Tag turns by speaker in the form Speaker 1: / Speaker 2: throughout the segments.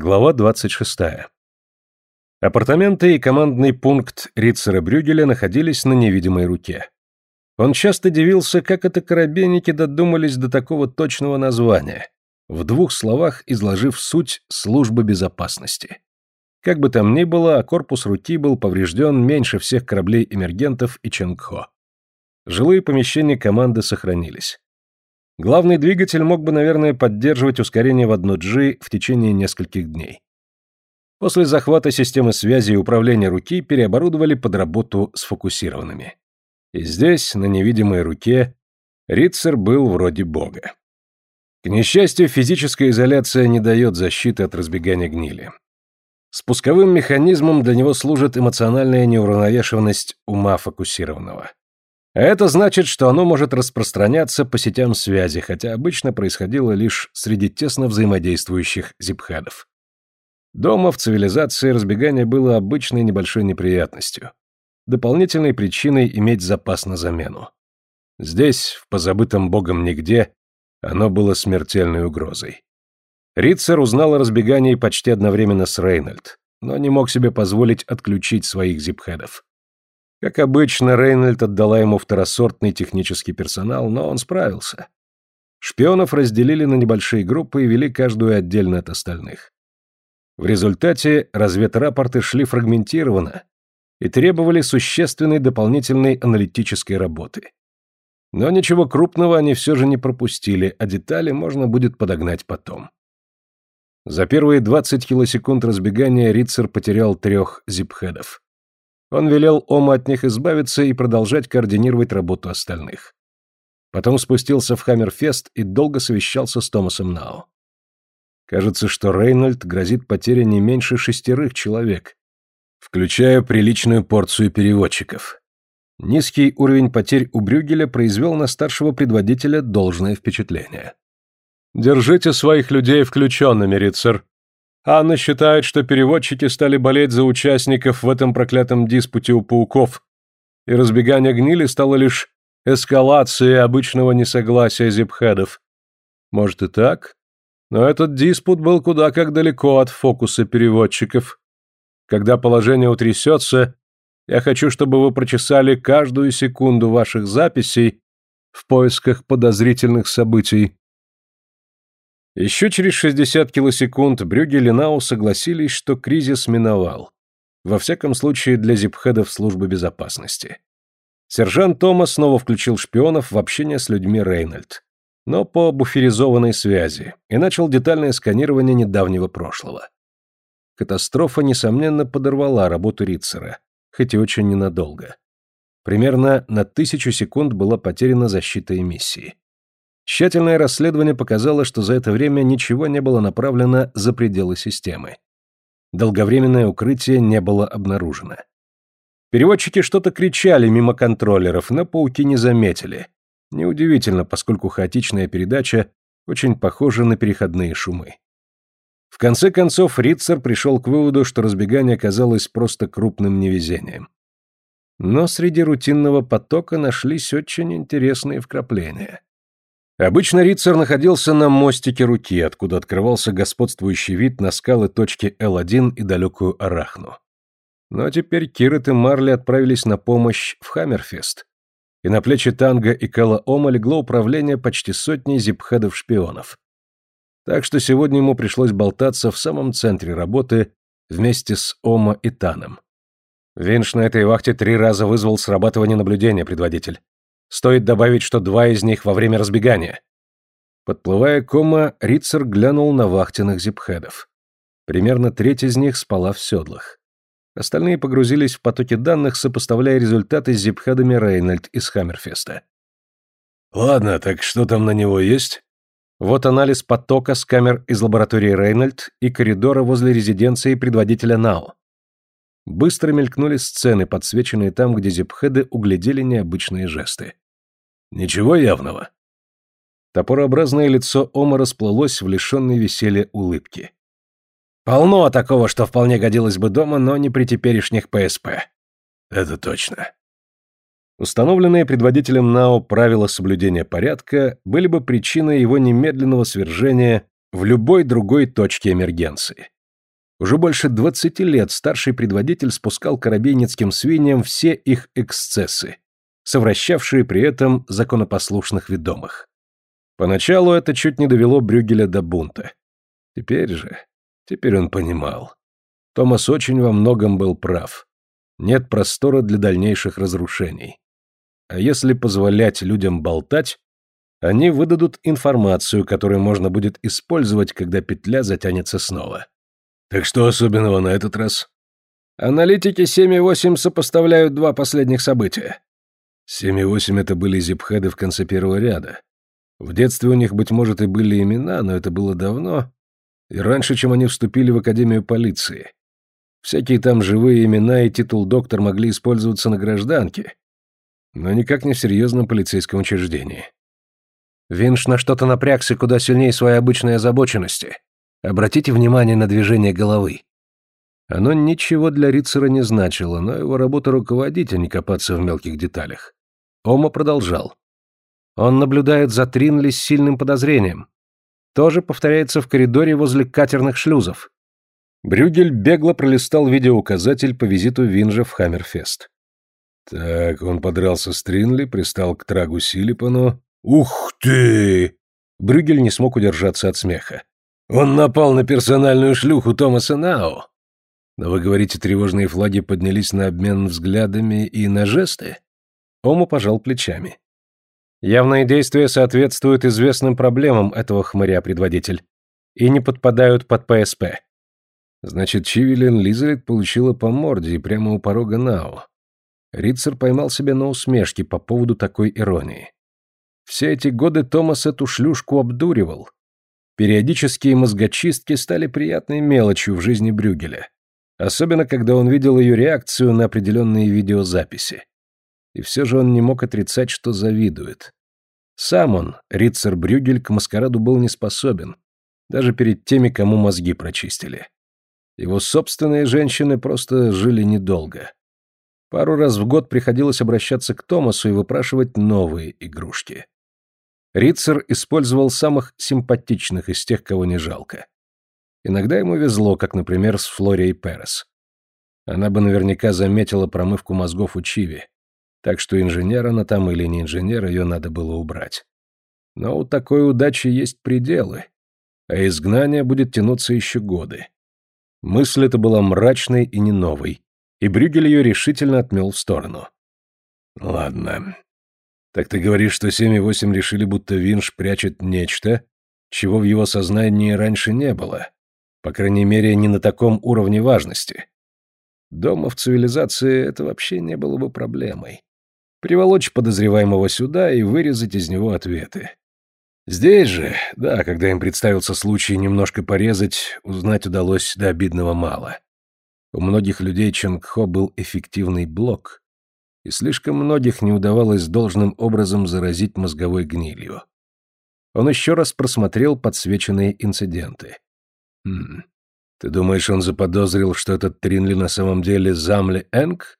Speaker 1: Глава 26. Апартаменты и командный пункт Рицера Брюгеля находились на невидимой руке. Он часто дивился, как это корабейники додумались до такого точного названия, в двух словах изложив суть службы безопасности. Как бы там ни было, а корпус руки был поврежден меньше всех кораблей-эмергентов и Ченгхо. Жилые помещения команды сохранились. Главный двигатель мог бы, наверное, поддерживать ускорение в 1G в течение нескольких дней. После захвата системы связи и управления руки переоборудовали под работу с фокусированными. И здесь, на невидимой руке, Ритцер был вроде бога. К несчастью, физическая изоляция не дает защиты от разбегания гнили. Спусковым механизмом для него служит эмоциональная неуравновешенность ума фокусированного. Это значит, что оно может распространяться по сетям связи, хотя обычно происходило лишь среди тесно взаимодействующих зипхедов. Дома в цивилизации разбегание было обычной небольшой неприятностью, дополнительной причиной иметь запас на замену. Здесь, в позабытом богом нигде, оно было смертельной угрозой. Рицер узнал о разбегании почти одновременно с Рейнольд, но не мог себе позволить отключить своих зипхедов. Как обычно, Рейнольд отдала ему второсортный технический персонал, но он справился. Шпионов разделили на небольшие группы и вели каждую отдельно от остальных. В результате разведрапорты шли фрагментированно и требовали существенной дополнительной аналитической работы. Но ничего крупного они все же не пропустили, а детали можно будет подогнать потом. За первые 20 килосекунд разбегания Рицер потерял трех зипхедов. Он велел Ома от них избавиться и продолжать координировать работу остальных. Потом спустился в Хаммерфест и долго совещался с Томасом Нау. Кажется, что Рейнольд грозит потеря не меньше шестерых человек, включая приличную порцию переводчиков. Низкий уровень потерь у Брюгеля произвел на старшего предводителя должное впечатление. «Держите своих людей включенными, Рицер», Анна считает, что переводчики стали болеть за участников в этом проклятом диспуте у пауков, и разбегание гнили стало лишь эскалацией обычного несогласия зипхедов. Может и так, но этот диспут был куда как далеко от фокуса переводчиков. Когда положение утрясется, я хочу, чтобы вы прочесали каждую секунду ваших записей в поисках подозрительных событий. Еще через 60 килосекунд Брюгель и Нау согласились, что кризис миновал. Во всяком случае, для зипхедов службы безопасности. Сержант Томас снова включил шпионов в общение с людьми Рейнольд, но по буферизованной связи, и начал детальное сканирование недавнего прошлого. Катастрофа, несомненно, подорвала работу Ритцера, хоть и очень ненадолго. Примерно на тысячу секунд была потеряна защита эмиссии. Тщательное расследование показало, что за это время ничего не было направлено за пределы системы. Долговременное укрытие не было обнаружено. Переводчики что-то кричали мимо контроллеров, но пауки не заметили. Неудивительно, поскольку хаотичная передача очень похожа на переходные шумы. В конце концов, Ритцер пришел к выводу, что разбегание оказалось просто крупным невезением. Но среди рутинного потока нашлись очень интересные вкрапления. Обычно Рицар находился на мостике руки, откуда открывался господствующий вид на скалы точки Л1 и далекую Арахну. Но теперь Кирет и Марли отправились на помощь в Хаммерфест, и на плечи Танга и Кэлла Ома легло управление почти сотней зипхедов-шпионов. Так что сегодня ему пришлось болтаться в самом центре работы вместе с Ома и Таном. Винш на этой вахте три раза вызвал срабатывание наблюдения, предводитель. Стоит добавить, что два из них во время разбегания. Подплывая к кома, Рицер глянул на вахтенных зипхедов. Примерно треть из них спала в седлах. Остальные погрузились в потоки данных, сопоставляя результаты с зипхедами Рейнольд из Хаммерфеста.
Speaker 2: «Ладно, так что там на него есть?»
Speaker 1: Вот анализ потока с камер из лаборатории Рейнольд и коридора возле резиденции предводителя НАО. Быстро мелькнули сцены, подсвеченные там, где зипхеды углядели необычные жесты.
Speaker 2: «Ничего явного?»
Speaker 1: Топорообразное лицо Ома расплылось в лишенной веселья улыбки. «Полно такого, что вполне годилось бы дома, но не при теперешних ПСП».
Speaker 2: «Это точно».
Speaker 1: Установленные предводителем НАО правила соблюдения порядка были бы причиной его немедленного свержения в любой другой точке эмергенции. Уже больше двадцати лет старший предводитель спускал коробейницким свиньям все их эксцессы, совращавшие при этом законопослушных ведомых. Поначалу это чуть не довело Брюгеля до бунта. Теперь же, теперь он понимал. Томас очень во многом был прав. Нет простора для дальнейших разрушений. А если позволять людям болтать, они выдадут информацию, которую можно будет использовать, когда петля затянется снова.
Speaker 2: Так что особенного на этот раз?
Speaker 1: Аналитики 7.8 сопоставляют два последних события.
Speaker 2: 7.8 это были зипхеды в конце первого ряда. В детстве у них, быть может, и были имена, но это было давно, и раньше, чем они вступили в Академию полиции. Всякие там живые имена и титул доктор могли использоваться на гражданке, но никак не в серьезном полицейском учреждении.
Speaker 1: Винш на что-то напрягся куда сильнее своей обычной озабоченности. Обратите внимание на движение головы. Оно ничего для Рицера не значило, но его работа руководить, а не копаться в мелких деталях. Ома продолжал. Он наблюдает за Тринли с сильным подозрением. Тоже повторяется в коридоре возле катерных шлюзов. Брюгель бегло пролистал видеоуказатель по визиту Винжа в Хаммерфест.
Speaker 2: Так, он подрался с Тринли, пристал к Трагу Силипану. Ух ты!
Speaker 1: Брюгель не смог удержаться от смеха.
Speaker 2: Он напал на персональную шлюху Томаса Нау. Но вы говорите, тревожные флаги поднялись на обмен взглядами и на жесты?
Speaker 1: Ому пожал плечами. Явные действия соответствуют известным проблемам этого хмыря-предводитель и не подпадают под ПСП.
Speaker 2: Значит, Чивилен Лизарет получила по морде и прямо у порога Нау. Рицер поймал себя на усмешке по поводу такой иронии. Все эти годы Томас эту шлюшку обдуривал, Периодические мозгочистки стали приятной мелочью в жизни Брюгеля, особенно когда он видел ее реакцию на определенные видеозаписи. И все же он не мог отрицать, что завидует. Сам он, Рицер Брюгель, к маскараду был не способен, даже перед теми, кому мозги прочистили. Его собственные женщины просто жили недолго. Пару раз в год приходилось обращаться к Томасу и выпрашивать новые игрушки. Рицер использовал самых симпатичных из тех, кого не жалко. Иногда ему везло, как, например, с Флорией Перес. Она бы наверняка заметила промывку мозгов у Чиви, так что инженер она там или не инженер, ее надо было убрать. Но у такой удачи есть пределы, а изгнание будет тянуться еще годы. Мысль эта была мрачной и не новой, и Брюгель ее решительно отмел в сторону. «Ладно, так ты говоришь, что 7 решили, будто Винш прячет нечто, чего в его сознании раньше не было. По крайней мере, не на таком уровне важности. Дома в цивилизации это вообще не было бы проблемой. Приволочь подозреваемого сюда и вырезать из него ответы. Здесь же, да, когда им представился случай немножко порезать, узнать удалось до обидного мало. У многих людей Чонгхо был эффективный блок, и слишком многих не удавалось должным образом заразить мозговой гнилью. Он еще раз просмотрел подсвеченные инциденты. «Хм, ты думаешь, он заподозрил, что этот Тринли на самом деле Замли Энг?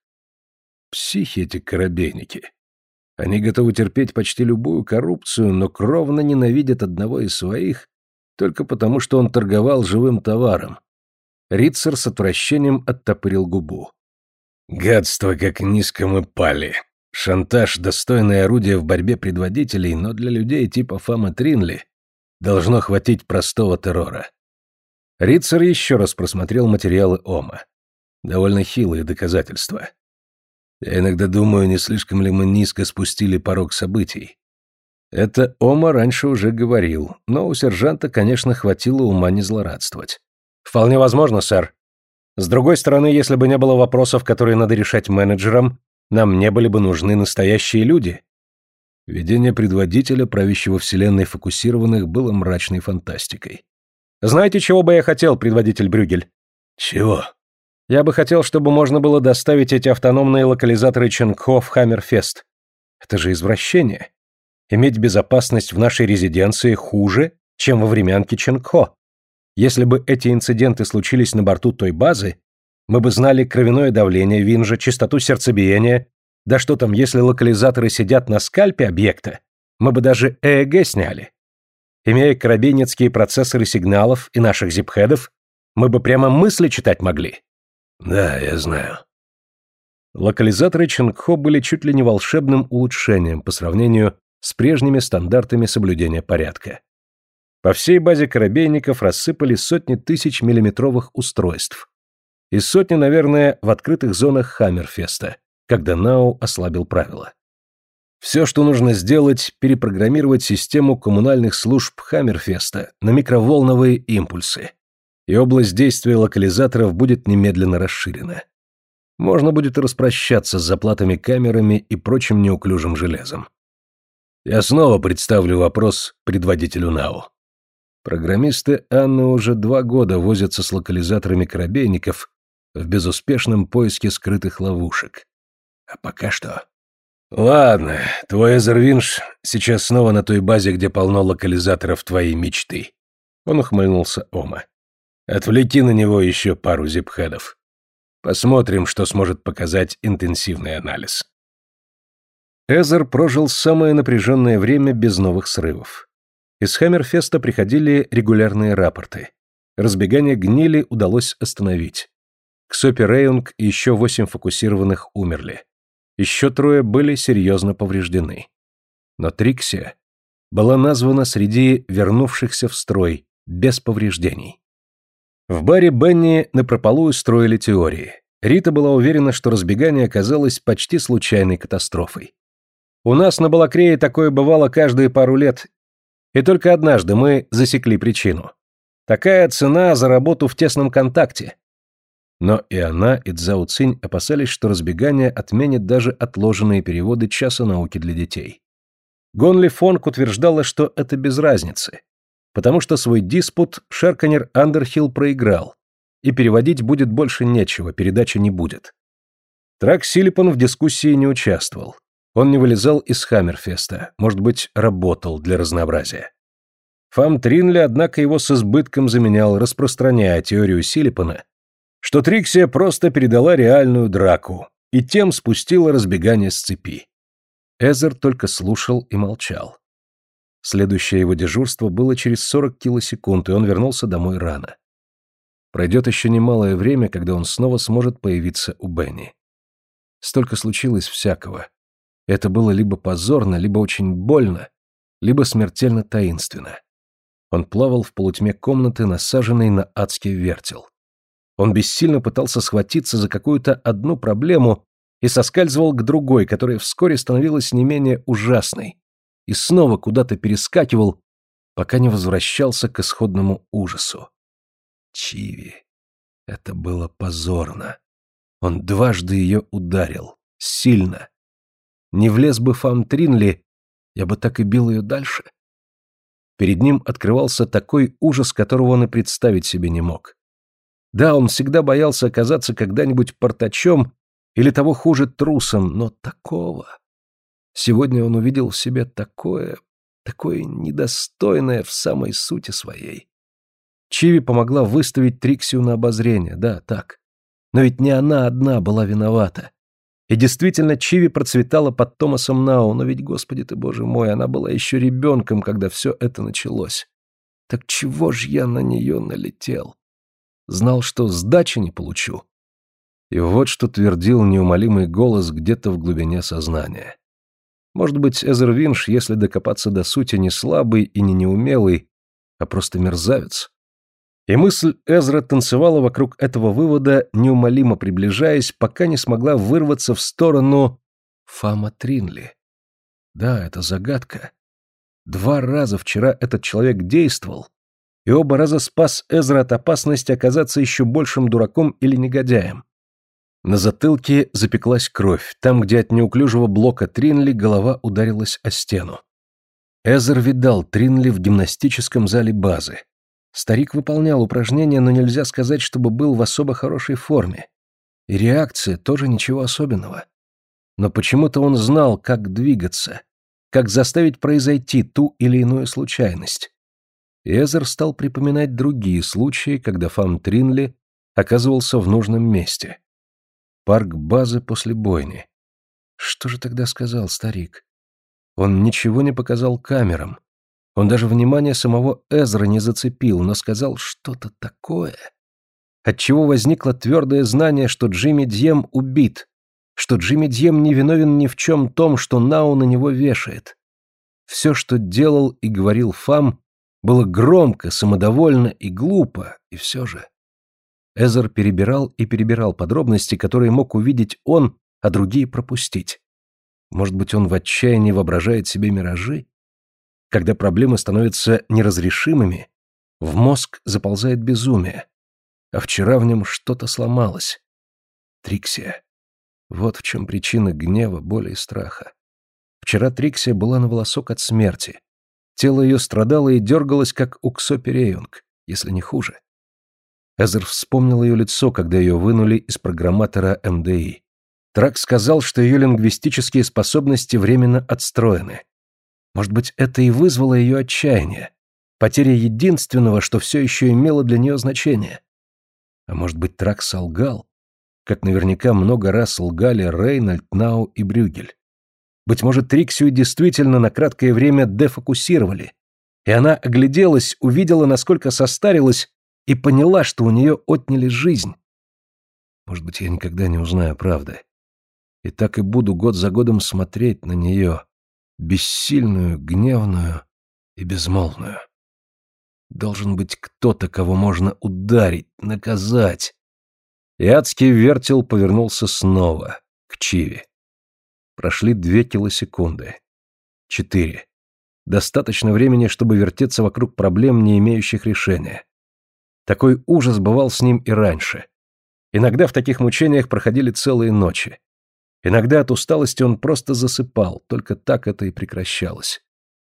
Speaker 2: Психи эти корабейники. Они готовы терпеть почти любую коррупцию, но кровно ненавидят одного из своих только потому, что он торговал живым товаром. Рицер с отвращением оттопырил губу. Гадство, как низко мы пали. Шантаж — достойное орудие в борьбе предводителей, но для людей типа Фама Тринли должно хватить простого террора. Рицер еще раз просмотрел материалы Ома. Довольно хилые доказательства. Я иногда думаю, не слишком ли мы низко спустили порог событий. Это Ома раньше уже говорил, но у сержанта, конечно, хватило ума не злорадствовать.
Speaker 1: «Вполне возможно, сэр», с другой стороны, если бы не было вопросов, которые надо решать менеджерам, нам не были бы нужны настоящие люди.
Speaker 2: Видение предводителя, правящего вселенной фокусированных, было мрачной фантастикой.
Speaker 1: Знаете, чего бы я хотел, предводитель Брюгель?
Speaker 2: Чего?
Speaker 1: Я бы хотел, чтобы можно было доставить эти автономные локализаторы Ченгхо в Хаммерфест. Это же извращение. Иметь безопасность в нашей резиденции хуже, чем во времянке Ченгхо. Если бы эти инциденты случились на борту той базы, мы бы знали кровяное давление Винжа, частоту сердцебиения, да что там, если локализаторы сидят на скальпе объекта, мы бы даже ЭЭГ сняли. Имея карабинецкие процессоры сигналов и наших зипхедов, Мы бы прямо мысли читать могли.
Speaker 2: Да, я знаю.
Speaker 1: Локализаторы Чингхо были чуть ли не волшебным улучшением по сравнению с прежними стандартами соблюдения порядка. По всей базе корабейников рассыпали сотни тысяч миллиметровых устройств. И сотни, наверное, в открытых зонах Хаммерфеста, когда Нау ослабил правила. Все, что нужно сделать, перепрограммировать систему коммунальных служб Хаммерфеста на микроволновые импульсы. И область действия локализаторов будет немедленно расширена. Можно будет распрощаться с заплатами камерами и прочим неуклюжим железом. Я снова представлю вопрос предводителю НАУ. Программисты Анны уже два года возятся с локализаторами корабейников в безуспешном поиске скрытых ловушек. А пока что... Ладно, твой Эзервинш сейчас снова на той базе, где полно локализаторов твоей мечты. Он ухмыльнулся Ома. Отвлеки на него еще пару зипхедов. Посмотрим, что сможет показать интенсивный анализ. Эзер прожил самое напряженное время без новых срывов. Из Хаммерфеста приходили регулярные рапорты. Разбегание гнили удалось остановить. Ксопи Рейунг еще восемь фокусированных умерли. Еще трое были серьезно повреждены. Но Триксия была названа среди вернувшихся в строй, без повреждений. В баре Бенни напропалую строили теории. Рита была уверена, что разбегание оказалось почти случайной катастрофой. У нас на Балакрее такое бывало каждые пару лет, и только однажды мы засекли причину. Такая цена за работу в тесном контакте. Но и она, и Цзао Цинь опасались, что разбегание отменит даже отложенные переводы часа науки для детей. Гонли Фонг утверждала, что это без разницы, потому что свой диспут Шерканер Андерхилл проиграл, и переводить будет больше нечего, передачи не будет. Трак Силипон в дискуссии не участвовал. Он не вылезал из Хаммерфеста, может быть, работал для разнообразия. Фам Тринли, однако, его с избытком заменял, распространяя теорию Силипона, что Триксия просто передала реальную драку и тем спустила разбегание с цепи. Эзер только слушал и молчал. Следующее его дежурство было через 40 килосекунд, и он вернулся домой рано. Пройдет еще немалое время, когда он снова сможет появиться у Бенни. Столько случилось всякого. Это было либо позорно, либо очень больно, либо смертельно таинственно. Он плавал в полутьме комнаты, насаженной на адский вертел. Он бессильно пытался схватиться за какую-то одну проблему и соскальзывал к другой, которая вскоре становилась не менее ужасной, и снова куда-то перескакивал, пока не возвращался к исходному ужасу. Чиви. Это было позорно. Он дважды ее ударил. Сильно. Не влез бы Фам Тринли, я бы так и бил ее дальше. Перед ним открывался такой ужас, которого он и представить себе не мог. Да, он всегда боялся оказаться когда-нибудь портачом или того хуже трусом, но такого... Сегодня он увидел в себе такое, такое недостойное в самой сути своей. Чиви помогла выставить Триксию на обозрение, да, так. Но ведь не она одна была виновата. И действительно, Чиви процветала под Томасом Нау, но ведь, господи ты, боже мой, она была еще ребенком, когда все это началось. Так чего ж я на нее налетел? Знал, что сдачи не получу. И вот что твердил неумолимый голос где-то в глубине сознания. Может быть, Эзер Винш, если докопаться до сути, не слабый и не неумелый, а просто мерзавец. И мысль Эзра танцевала вокруг этого вывода, неумолимо приближаясь, пока не смогла вырваться в сторону Фама Тринли. Да, это загадка. Два раза вчера этот человек действовал, и оба раза спас Эзра от опасности оказаться еще большим дураком или негодяем. На затылке запеклась кровь, там, где от неуклюжего блока Тринли голова ударилась о стену. Эзер видал Тринли в гимнастическом зале базы. Старик выполнял упражнения, но нельзя сказать, чтобы был в особо хорошей форме. И реакция тоже ничего особенного. Но почему-то он знал, как двигаться, как заставить произойти ту или иную случайность. Эзер стал припоминать другие случаи, когда Фам Тринли оказывался в нужном месте. Парк базы после бойни. Что же тогда сказал старик? Он ничего не показал камерам, он даже внимание самого Эзра не зацепил, но сказал что-то такое. отчего возникло твердое знание, что Джимми Дьем убит, что Джимми Дьем не виновен ни в чем том, что Нау на него вешает. Все, что делал и говорил Фам, было громко, самодовольно и глупо, и все же. Эзер перебирал и перебирал подробности, которые мог увидеть он, а другие пропустить. Может быть, он в отчаянии воображает себе миражи? Когда проблемы становятся неразрешимыми, в мозг заползает безумие. А вчера в нем что-то сломалось. Триксия. Вот в чем причина гнева, боли и страха. Вчера Триксия была на волосок от смерти. Тело ее страдало и дергалось, как Уксо Переюнг, если не хуже. Эзер вспомнил ее лицо, когда ее вынули из программатора МДИ. Трак сказал, что ее лингвистические способности временно отстроены. Может быть, это и вызвало ее отчаяние. Потеря единственного, что все еще имело для нее значение. А может быть, Трак солгал, как наверняка много раз лгали Рейнольд, Нау и Брюгель. Быть может, Триксию действительно на краткое время дефокусировали, и она огляделась, увидела, насколько состарилась, и поняла, что у нее отняли жизнь. Может быть, я никогда не узнаю правды. И так и буду год за годом смотреть на нее, бессильную, гневную и безмолвную. Должен быть кто-то, кого можно ударить, наказать. И адский вертел повернулся снова, к Чиве. Прошли две килосекунды. Четыре. Достаточно времени, чтобы вертеться вокруг проблем, не имеющих решения. Такой ужас бывал с ним и раньше. Иногда в таких мучениях проходили целые ночи. Иногда от усталости он просто засыпал, только так это и прекращалось.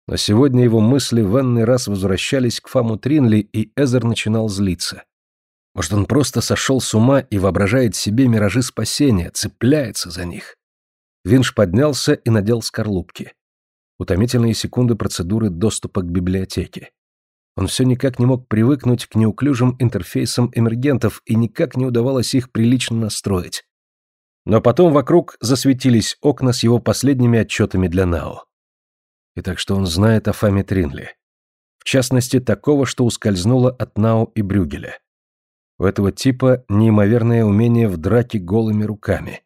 Speaker 1: Но сегодня его мысли в энный раз возвращались к Фаму Тринли, и Эзер начинал злиться. Может, он просто сошел с ума и воображает себе миражи спасения, цепляется за них. Винш поднялся и надел скорлупки. Утомительные секунды процедуры доступа к библиотеке. Он все никак не мог привыкнуть к неуклюжим интерфейсам эмергентов и никак не удавалось их прилично настроить. Но потом вокруг засветились окна с его последними отчетами для Нао. И так что он знает о Фаме Тринли. В частности, такого, что ускользнуло от Нао и Брюгеля. У этого типа неимоверное умение в драке голыми руками.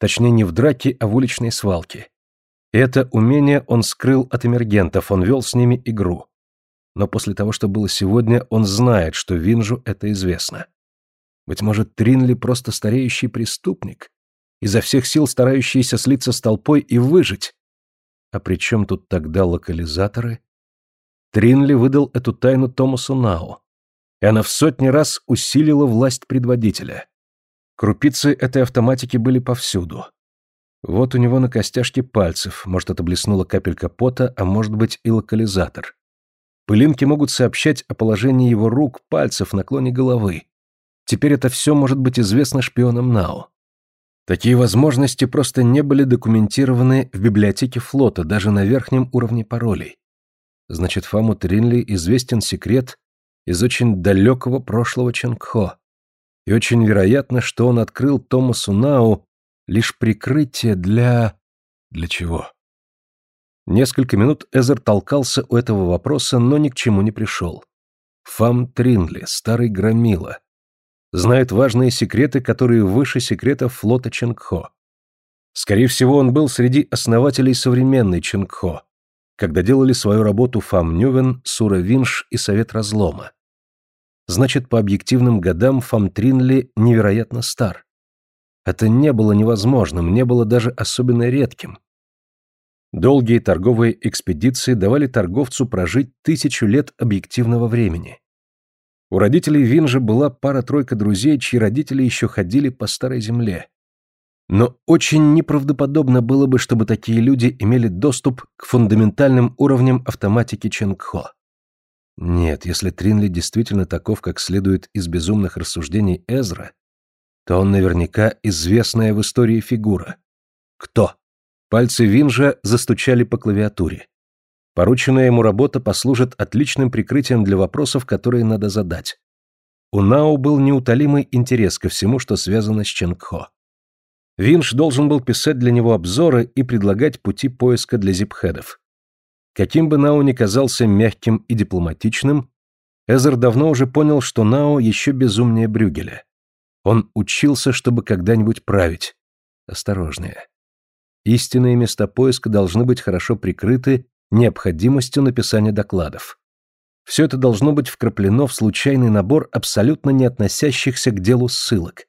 Speaker 1: Точнее, не в драке, а в уличной свалке. И это умение он скрыл от эмергентов, он вел с ними игру. Но после того, что было сегодня, он знает, что Винжу это известно. Быть может, Тринли просто стареющий преступник, изо всех сил старающийся слиться с толпой и выжить. А при чем тут тогда локализаторы? Тринли выдал эту тайну Томасу Нау, и она в сотни раз усилила власть предводителя. Крупицы этой автоматики были повсюду. Вот у него на костяшке пальцев, может, это блеснула капелька пота, а может быть и локализатор. Пылинки могут сообщать о положении его рук, пальцев, наклоне головы. Теперь это все может быть известно шпионам НАО. Такие возможности просто не были документированы в библиотеке флота, даже на верхнем уровне паролей. Значит, Фаму Тринли известен секрет из очень далекого прошлого Ченгхо и очень вероятно, что он открыл Томасу Нау лишь прикрытие для... для чего? Несколько минут Эзер толкался у этого вопроса, но ни к чему не пришел. Фам Тринли, старый громила. Знает важные секреты, которые выше секретов флота Ченгхо. Скорее всего, он был среди основателей современной Ченгхо, когда делали свою работу Фам Нювен, Сура Винш и Совет Разлома. Значит, по объективным годам Фамтринли невероятно стар. Это не было невозможным, не было даже особенно редким. Долгие торговые экспедиции давали торговцу прожить тысячу лет объективного времени. У родителей Винжа была пара-тройка друзей, чьи родители еще ходили по старой земле. Но очень неправдоподобно было бы, чтобы такие люди имели доступ к фундаментальным уровням автоматики Ченгхо. Нет, если Тринли действительно таков, как следует из безумных рассуждений Эзра, то он наверняка известная в истории фигура. Кто? Пальцы Винжа застучали по клавиатуре. Порученная ему работа послужит отличным прикрытием для вопросов, которые надо задать. У Нао был неутолимый интерес ко всему, что связано с Ченгхо. Винж должен был писать для него обзоры и предлагать пути поиска для зипхедов. Каким бы Нау ни казался мягким и дипломатичным, Эзер давно уже понял, что Нао еще безумнее Брюгеля. Он учился, чтобы когда-нибудь править. Осторожнее. Истинные места поиска должны быть хорошо прикрыты необходимостью написания докладов. Все это должно быть вкраплено в случайный набор абсолютно не относящихся к делу ссылок.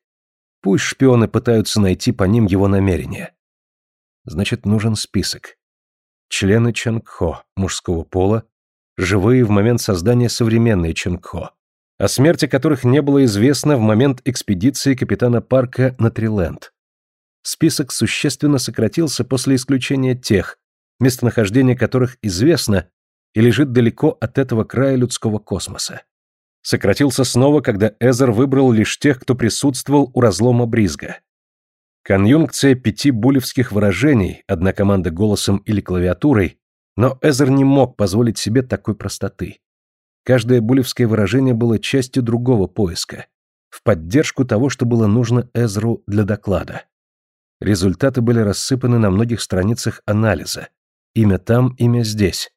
Speaker 1: Пусть шпионы пытаются найти по ним его намерения. Значит, нужен список. Члены Чангхо, мужского пола, живые в момент создания современной Чангхо, о смерти которых не было известно в момент экспедиции капитана Парка на Триленд. Список существенно сократился после исключения тех, местонахождение которых известно и лежит далеко от этого края людского космоса. Сократился снова, когда Эзер выбрал лишь тех, кто присутствовал у разлома Бризга. Конъюнкция пяти булевских выражений, одна команда голосом или клавиатурой, но Эзер не мог позволить себе такой простоты. Каждое булевское выражение было частью другого поиска, в поддержку того, что было нужно Эзру для доклада. Результаты были рассыпаны на многих страницах анализа. Имя там, имя здесь.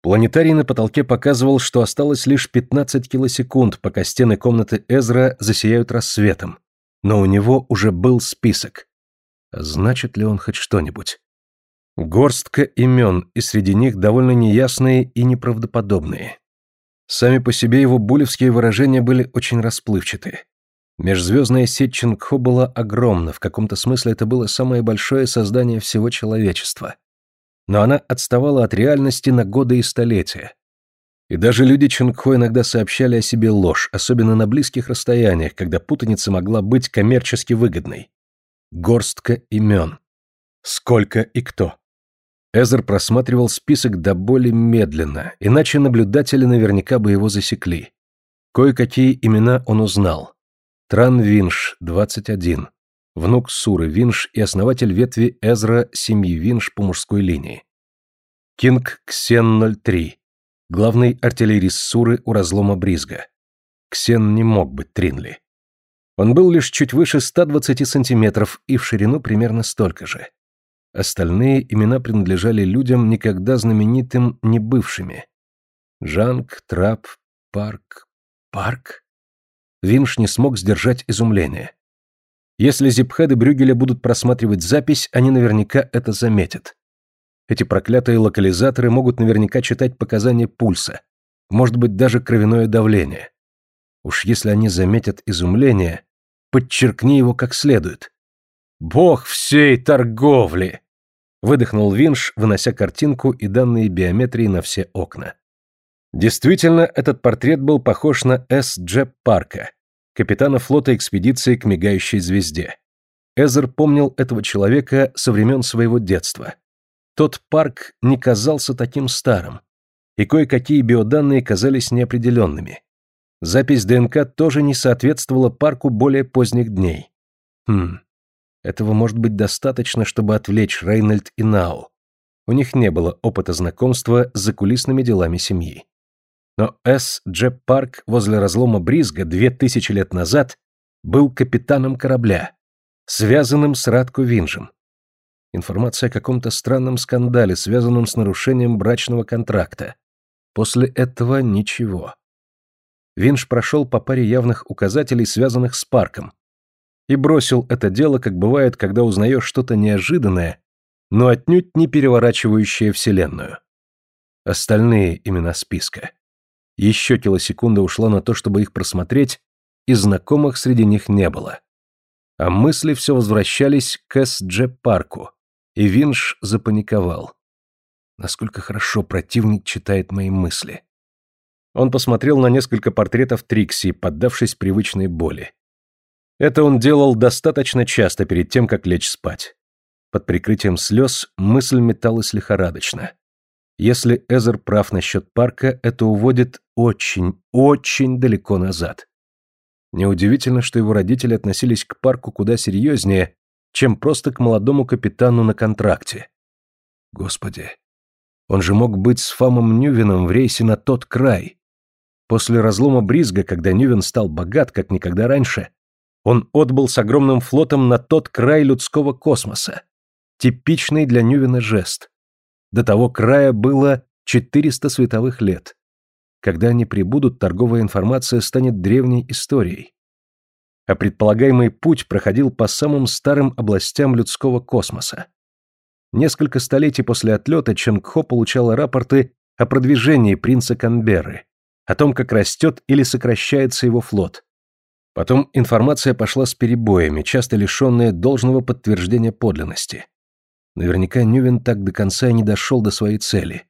Speaker 1: Планетарий на потолке показывал, что осталось лишь 15 килосекунд, пока стены комнаты Эзра засияют рассветом. Но у него уже был список. Значит ли он хоть что-нибудь? Горстка имен, и среди них довольно неясные и неправдоподобные. Сами по себе его булевские выражения были очень расплывчаты. Межзвездная сеть Чингхо была огромна, в каком-то смысле это было самое большое создание всего человечества но она отставала от реальности на годы и столетия. И даже люди Чингхо иногда сообщали о себе ложь, особенно на близких расстояниях, когда путаница могла быть коммерчески выгодной. Горстка имен. Сколько и кто. Эзер просматривал список до боли медленно, иначе наблюдатели наверняка бы его засекли. Кое-какие имена он узнал. Тран Винш, 21 внук Суры Винш и основатель ветви Эзра семьи Винш по мужской линии. Кинг Ксен-03, главный артиллерист Суры у разлома Бризга. Ксен не мог быть Тринли. Он был лишь чуть выше 120 сантиметров и в ширину примерно столько же. Остальные имена принадлежали людям, никогда знаменитым не бывшими. Жанг, Трап, Парк, Парк. Винш не смог сдержать изумление. Если зипхеды Брюгеля будут просматривать запись, они наверняка это заметят. Эти проклятые локализаторы могут наверняка читать показания пульса, может быть, даже кровяное давление. Уж если они заметят изумление, подчеркни его как следует. «Бог всей торговли!» Выдохнул Винш, вынося картинку и данные биометрии на все окна. Действительно, этот портрет был похож на С. Джеб Парка, капитана флота экспедиции к мигающей звезде. Эзер помнил этого человека со времен своего детства. Тот парк не казался таким старым, и кое-какие биоданные казались неопределенными. Запись ДНК тоже не соответствовала парку более поздних дней. Хм, этого может быть достаточно, чтобы отвлечь Рейнольд и Нау. У них не было опыта знакомства с закулисными делами семьи. Но С. Джеб Парк возле разлома Бризга две тысячи лет назад был капитаном корабля, связанным с Радко Винжем. Информация о каком-то странном скандале, связанном с нарушением брачного контракта. После этого ничего. Винж прошел по паре явных указателей, связанных с парком, и бросил это дело, как бывает, когда узнаешь что-то неожиданное, но отнюдь не переворачивающее Вселенную. Остальные имена списка. Еще килосекунда ушла на то, чтобы их просмотреть, и знакомых среди них не было. А мысли все возвращались к С.Дж. Парку, и Винш запаниковал. Насколько хорошо противник читает мои мысли. Он посмотрел на несколько портретов Трикси, поддавшись привычной боли. Это он делал достаточно часто перед тем, как лечь спать. Под прикрытием слез мысль металась лихорадочно. Если Эзер прав насчет парка, это уводит очень, очень далеко назад. Неудивительно, что его родители относились к парку куда серьезнее, чем просто к молодому капитану на контракте. Господи, он же мог быть с Фамом Нювином в рейсе на тот край. После разлома Бризга, когда Нювин стал богат, как никогда раньше, он отбыл с огромным флотом на тот край людского космоса. Типичный для Нювина жест. До того края было 400 световых лет. Когда они прибудут, торговая информация станет древней историей. А предполагаемый путь проходил по самым старым областям людского космоса. Несколько столетий после отлета Ченгхо получала рапорты о продвижении принца Канберры, о том, как растет или сокращается его флот. Потом информация пошла с перебоями, часто лишенная должного подтверждения подлинности. Наверняка Нювен так до конца и не дошел до своей цели.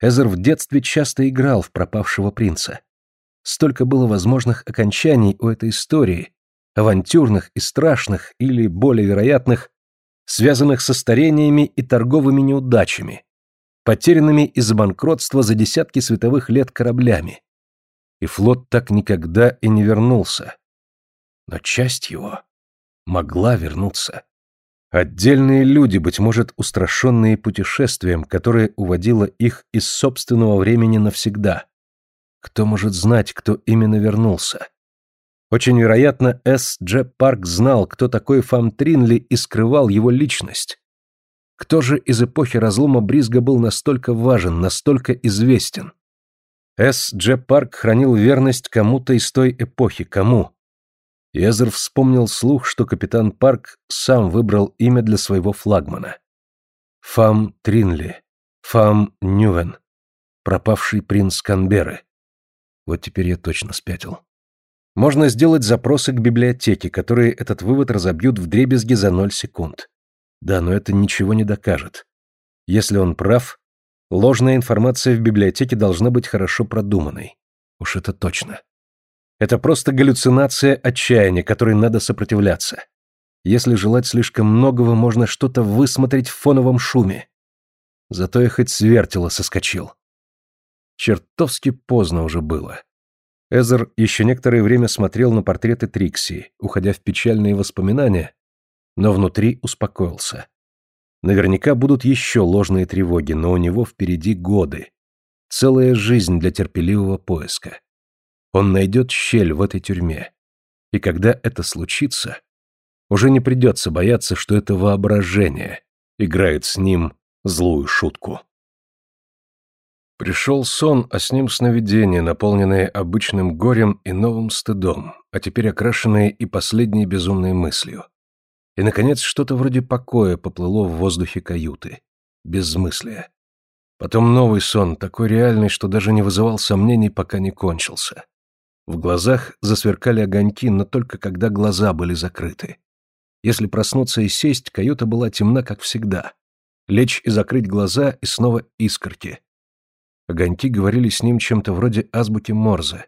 Speaker 1: Эзер в детстве часто играл в пропавшего принца. Столько было возможных окончаний у этой истории, авантюрных и страшных, или, более вероятных, связанных со старениями и торговыми неудачами, потерянными из-за банкротства за десятки световых лет кораблями. И флот так никогда и не вернулся. Но часть его могла вернуться. Отдельные люди, быть может, устрашенные путешествием, которое уводило их из собственного времени навсегда. Кто может знать, кто именно вернулся? Очень вероятно, С. Дж. Парк знал, кто такой Фам Тринли и скрывал его личность. Кто же из эпохи разлома Бризго был настолько важен, настолько известен? С. Дж. Парк хранил верность кому-то из той эпохи. Кому? Езер вспомнил слух, что капитан Парк сам выбрал имя для своего флагмана. Фам Тринли, Фам Нювен, пропавший принц Канберы. Вот теперь я точно спятил. Можно сделать запросы к библиотеке, которые этот вывод разобьют в дребезги за ноль секунд. Да, но это ничего не докажет. Если он прав, ложная информация в библиотеке должна быть хорошо продуманной. Уж это точно. Это просто галлюцинация отчаяния, которой надо сопротивляться. Если желать слишком многого, можно что-то высмотреть в фоновом шуме. Зато я хоть с вертела соскочил. Чертовски поздно уже было. Эзер еще некоторое время смотрел на портреты Трикси, уходя в печальные воспоминания, но внутри успокоился. Наверняка будут еще ложные тревоги, но у него впереди годы. Целая жизнь для терпеливого поиска. Он найдет щель в этой тюрьме. И когда это случится, уже не придется бояться, что это воображение играет с ним злую шутку. Пришел сон, а с ним сновидения, наполненные обычным горем и новым стыдом, а теперь окрашенные и последней безумной мыслью. И, наконец, что-то вроде покоя поплыло в воздухе каюты. Безмыслие. Потом новый сон, такой реальный, что даже не вызывал сомнений, пока не кончился. В глазах засверкали огоньки, но только когда глаза были закрыты. Если проснуться и сесть, каюта была темна, как всегда. Лечь и закрыть глаза, и снова искорки. Огоньки говорили с ним чем-то вроде азбуки Морзе.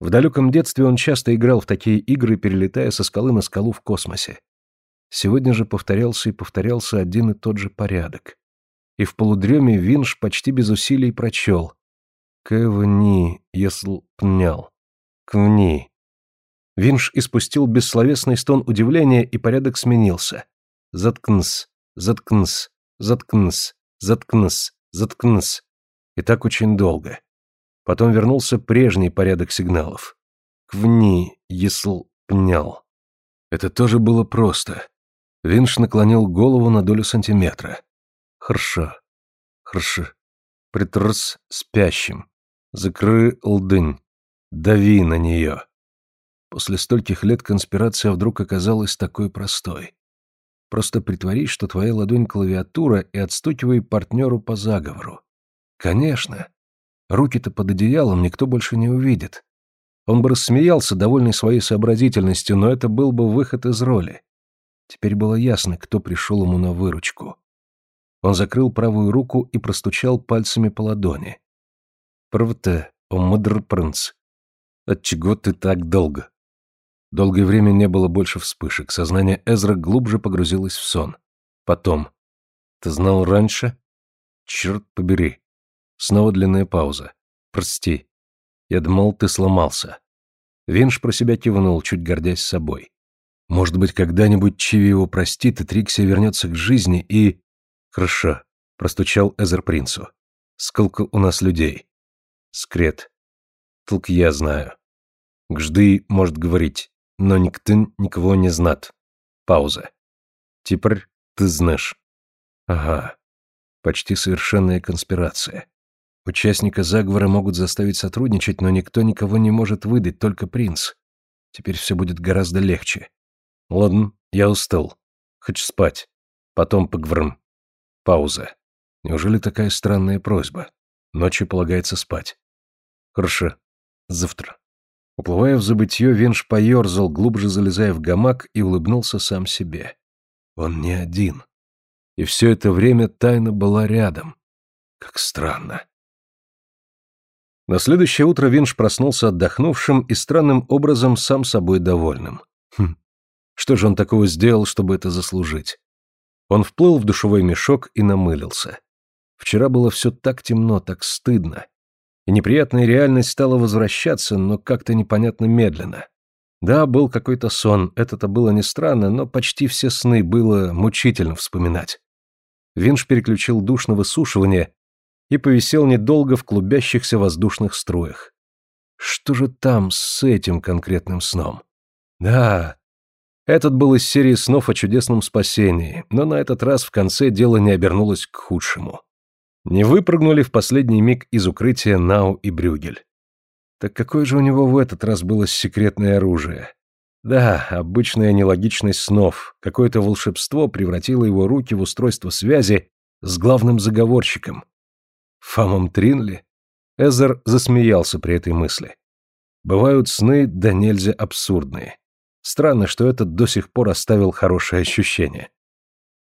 Speaker 1: В далеком детстве он часто играл в такие игры, перелетая со скалы на скалу в космосе. Сегодня же повторялся и повторялся один и тот же порядок. И в полудреме Винш почти без усилий прочел «Кэвни, если пнял». Квни. Винш испустил бессловесный стон удивления, и порядок сменился. Заткнс, заткнс, заткнс, заткнс, заткнс. И так очень долго. Потом вернулся прежний порядок сигналов. Квни, есл, пнял. Это тоже было просто. Винш наклонил голову на долю сантиметра. Хорошо. Хорошо. Притрс спящим. Закры лдынь. Дави на нее. После стольких лет конспирация вдруг оказалась такой простой. Просто притворись, что твоя ладонь клавиатура и отстукивай партнеру по заговору. Конечно. Руки-то под одеялом никто больше не увидит. Он бы рассмеялся, довольный своей сообразительностью, но это был бы выход из роли. Теперь было ясно, кто пришел ему на выручку. Он закрыл правую руку и простучал пальцами по ладони. «Правда, о мудр принц, Отчего ты так долго? Долгое время не было больше вспышек. Сознание Эзра глубже погрузилось в сон. Потом. Ты знал раньше? Черт побери. Снова длинная пауза. Прости. Я думал, ты сломался. Винш про себя кивнул, чуть гордясь собой. Может быть, когда-нибудь Чиви его простит, и Триксия вернется к жизни, и... Хорошо, простучал Эзер принцу. Сколько у нас людей? Скрет. Только я знаю. Гжды может говорить, но никто никого не знат. Пауза. Теперь ты знаешь. Ага. Почти совершенная конспирация.
Speaker 2: Участника заговора могут заставить сотрудничать, но никто никого не может выдать, только принц. Теперь все будет гораздо легче. Ладно, я устал. Хочу спать. Потом поговорим. Пауза. Неужели такая странная просьба? Ночью полагается спать. Хорошо. Завтра. Уплывая в забытье, Венш поерзал, глубже залезая в гамак и улыбнулся сам себе. Он не один. И все это время тайна была рядом. Как странно. На следующее утро Винш проснулся отдохнувшим и странным образом сам собой довольным. Хм, что же он такого сделал, чтобы это заслужить? Он вплыл в душевой мешок и намылился. Вчера было все так темно, так стыдно. И неприятная реальность стала возвращаться, но как-то непонятно медленно. Да, был какой-то сон, это-то было не странно, но почти все сны было мучительно вспоминать. Винш переключил душ на высушивание и повисел недолго в клубящихся воздушных струях. Что же там с этим конкретным сном? Да, этот был из серии снов о чудесном спасении, но на этот раз в конце дело не обернулось к худшему. Не выпрыгнули в последний миг из укрытия Нау и Брюгель. Так какое же у него в этот раз было секретное оружие? Да, обычная нелогичность снов, какое-то волшебство превратило его руки в устройство связи с главным заговорщиком, Фамом Тринли? Эзер засмеялся при этой мысли. Бывают сны да нельзя абсурдные. Странно, что этот до сих пор оставил хорошее ощущение.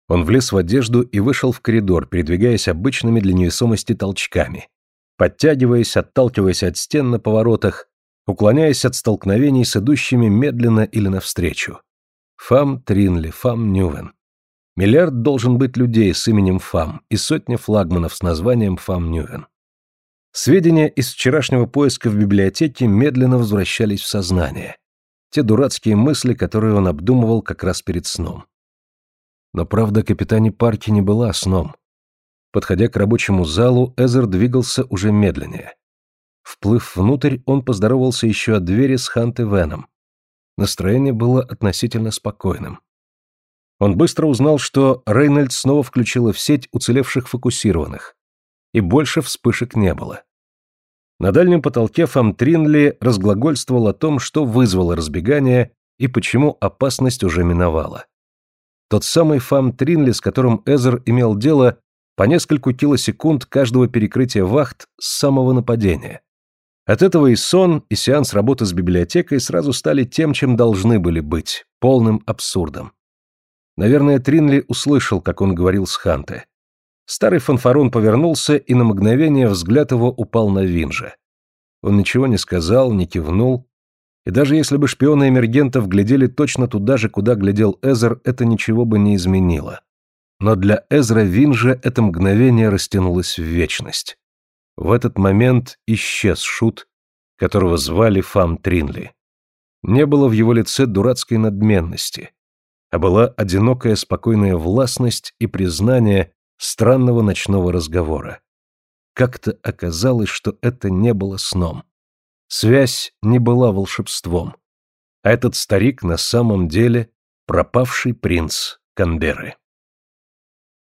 Speaker 2: Он влез в одежду и вышел в коридор, передвигаясь обычными для невесомости толчками, подтягиваясь, отталкиваясь от стен на поворотах, уклоняясь от столкновений с идущими медленно или навстречу. Фам Тринли, Фам Нювен. Миллиард должен быть людей с именем ФАМ и сотня флагманов с названием ФАМ Нювен. Сведения из вчерашнего поиска в библиотеке медленно возвращались в сознание. Те дурацкие мысли, которые он обдумывал как раз перед сном. Но правда капитане парки не была сном. Подходя к рабочему залу, Эзер двигался уже медленнее. Вплыв внутрь, он поздоровался еще от двери с Хант Веном. Настроение было относительно спокойным. Он быстро узнал, что Рейнольд снова включила в сеть уцелевших фокусированных, и больше вспышек не было. На дальнем потолке Фам Тринли разглагольствовал о том, что вызвало разбегание и почему опасность уже миновала. Тот самый Фам Тринли, с которым Эзер имел дело по нескольку килосекунд каждого перекрытия вахт с самого нападения. От этого и сон, и сеанс работы с библиотекой сразу стали тем, чем должны были быть, полным абсурдом. Наверное, Тринли услышал, как он говорил с Ханте. Старый фанфарон повернулся, и на мгновение взгляд его упал на Винжа. Он ничего не сказал, не кивнул, и даже если бы шпионы эмергентов глядели точно туда же, куда глядел Эзер, это ничего бы не изменило. Но для Эзра Винжа это мгновение растянулось в вечность. В этот момент исчез Шут, которого звали Фам Тринли. Не было в его лице дурацкой надменности а была одинокая спокойная властность и признание странного ночного разговора. Как-то оказалось, что это не было сном. Связь не была волшебством. А этот старик на самом деле пропавший принц Канберы.